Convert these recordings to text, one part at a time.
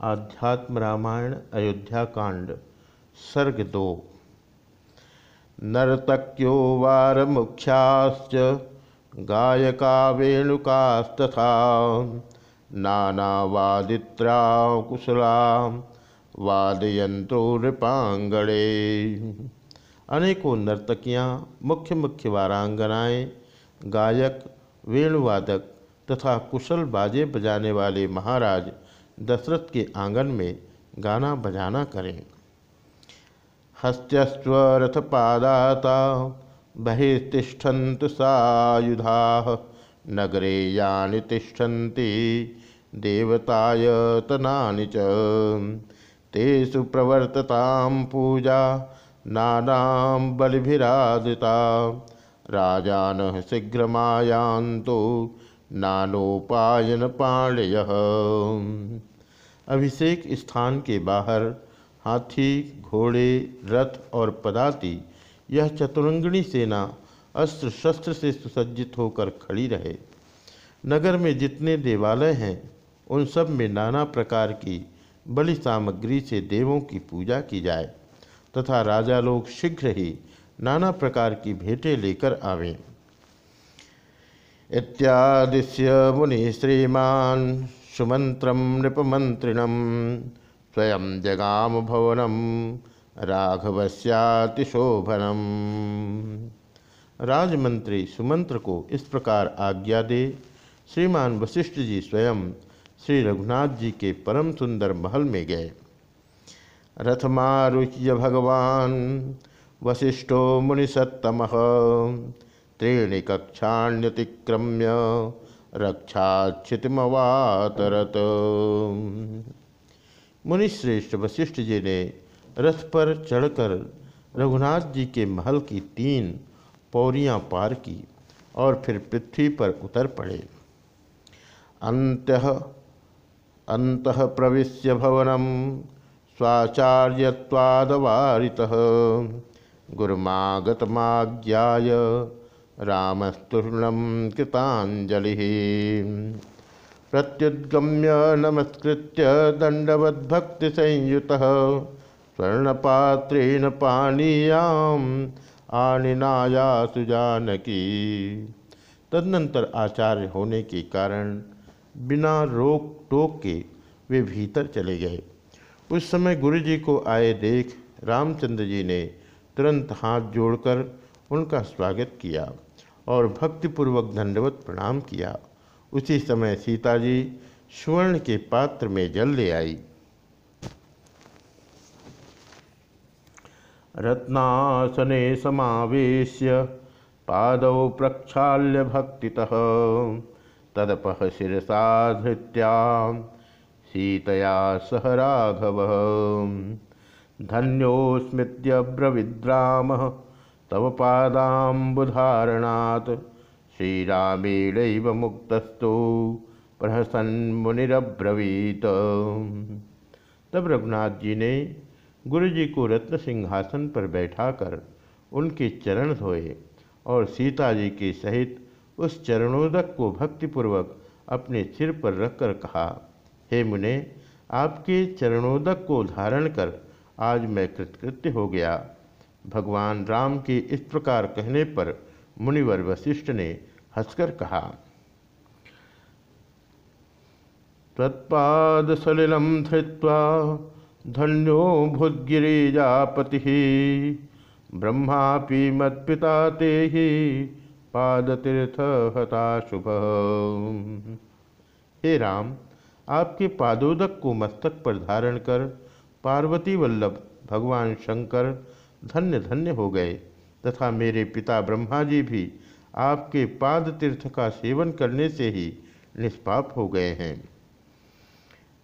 आध्यात्म रामायण, अयोध्या कांड, सर्ग दो। नर्तक्यो वार मुख्याश्च गायका वेणुकास्तथा नानावादित्रा कुशला वादयंत्रो नृपांगणे। अनेकों नर्तकियाँ मुख्य मुख्य वारांगनाएँ, गायक, वेणुवादक तथा कुशल बाजे बजाने वाले महाराज दशरथ के आँगन में गाना बजाना करें। हस्त्यस्वरथपादाता बहिस्तिष्ठन्त सायुधा, नगरे यानि तिष्ठन्ति देवतायतनानि च। तेषु प्रवर्ततां पूजा, नानां बलिभिरादिता राजान शीघ्रमायान्तो नानोपायन पाणय अभिषेक स्थान के बाहर, हाथी, घोड़े, रथ और पदाति, यह चतुरंगणी सेना अस्त्र शस्त्र से सुसज्जित होकर खड़ी रहे। नगर में जितने देवालय हैं, उन सब में नाना प्रकार की बलि सामग्री से देवों की पूजा की जाए, तथा राजा लोग शीघ्र ही नाना प्रकार की भेंटें लेकर आवें। इत्यादिश्य मुनि श्रीमान सुमंत्र नृपमंत्रिणम स्वयं जगाम भवनम राघवस्यातिशोभनम। राजमंत्री सुमंत्र को इस प्रकार आज्ञा दे। श्रीमान वशिष्ठ जी स्वयं श्री रघुनाथ जी के परम सुंदर महल में गए। रथमारुह्य भगवान, वशिष्ठो मुनिसत्तम, त्रीणि कक्षाण्यतिक्रम्य रक्षाक्षितिमवातरत मुनिश्रेष्ठ वशिष्ठ जी ने रथ पर चढ़कर रघुनाथ जी के महल की तीन पौरियाँ पार की और फिर पृथ्वी पर उतर पड़े। अंत अंत प्रविश्य भवनम स्वाचार्यवादवारितः गुरुमागतमाज्ञाय रामस्तूर्णम कृतांजलि प्रत्युद्गम्य नमस्कृत्य दंडवद्भक्ति संयुत स्वर्णपात्रेण पानीयाम आनिनाया सुजानकी तदनंतर आचार्य होने के कारण बिना रोक टोक के वे भीतर चले गए। उस समय गुरु जी को आए देख रामचंद्र जी ने तुरंत हाथ जोड़कर उनका स्वागत किया। और भक्तिपूर्वक दंडवत प्रणाम किया। उसी समय सीता जी स्वर्ण के पात्र में जल ले आई। रत्नासने समावेश्य पादौ प्रक्षाल्य भक्ति तदपह शिरसा धृत्या सीतया सह राघव। धन्योस्मृत्य ब्रविद्राम तव पादाबुधारणात् श्रीरामेण मुक्तस्तु प्रहसन मुनिरब्रवीत तब रघुनाथ जी ने गुरु जी को रत्न सिंहासन पर बैठाकर उनके चरण धोए और सीता जी के सहित उस चरणोदक को भक्तिपूर्वक अपने सिर पर रखकर कहा, हे मुने, आपके चरणोदक को धारण कर आज मैं कृतकृत्य हो गया। भगवान राम के इस प्रकार कहने पर मुनिवर वशिष्ठ ने हंसकर कहा, तत्पाद सलिलम धृत्वा धन्यो भूद्गिरीजापति ब्रह्मापि मत्पिता ते ही पादतीर्थ हता शुभ। हे राम, आपके पादोदक को मस्तक पर धारण कर पार्वती वल्लभ, भगवान शंकर धन्य धन्य हो गए, तथा मेरे पिता ब्रह्मा जी भी आपके पाद तीर्थ का सेवन करने से ही निष्पाप हो गए हैं।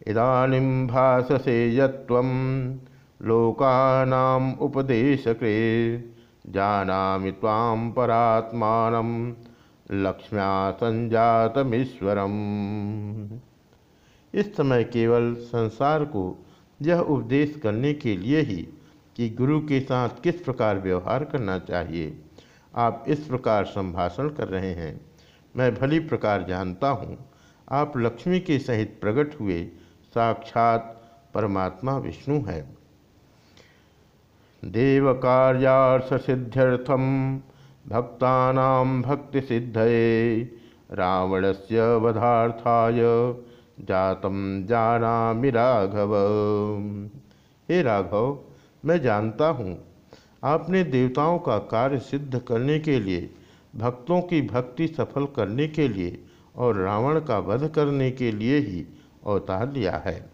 इदानीम भाषसे यम लोकानाम उपदेशकृ जाना ताम परात्मान लक्ष्म्या संजातमीश्वरम इस समय केवल संसार को यह उपदेश करने के लिए ही कि गुरु के साथ किस प्रकार व्यवहार करना चाहिए। आप इस प्रकार संभाषण कर रहे हैं। मैं भली प्रकार जानता हूँ। आप लक्ष्मी के सहित प्रकट हुए साक्षात परमात्मा विष्णु है। देव कार्यार्थ सिद्ध्यर्थम भक्ता भक्ति सिद्धये रावण से वधार्थाय जातम जाना राघव। हे राघव मैं जानता हूँ, आपने देवताओं का कार्य सिद्ध करने के लिए, भक्तों की भक्ति सफल करने के लिए और रावण का वध करने के लिए ही अवतार लिया है।